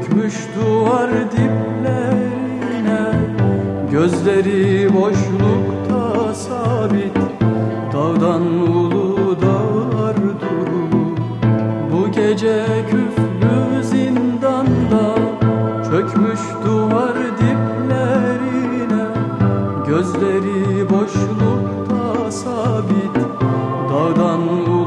Çökmüş duvar diplerine Gözleri boşlukta sabit. Dağdan ulu dağlar durur. Bu gece küflü zindanda Çökmüş duvar diplerine Gözleri boşlukta sabit. Dağdan ulu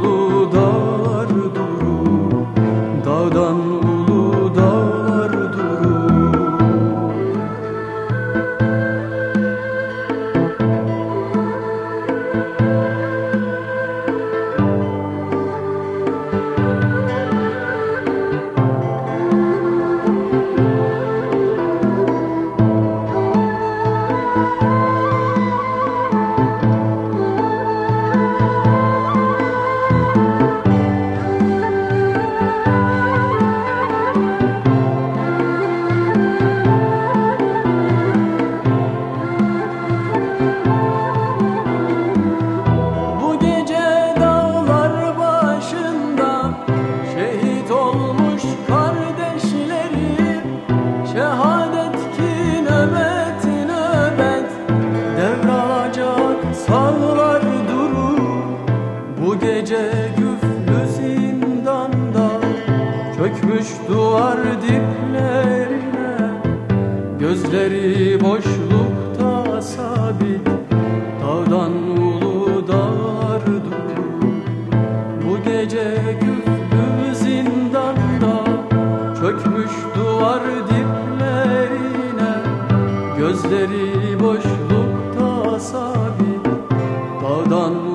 gece güflü zindanda çökmüş duvar diplerine Gözleri boşlukta sabit Dağdan ulu durur. Bu gece güflü zindanda Çökmüş duvar diplerine Gözleri boşlukta sabit Dağdan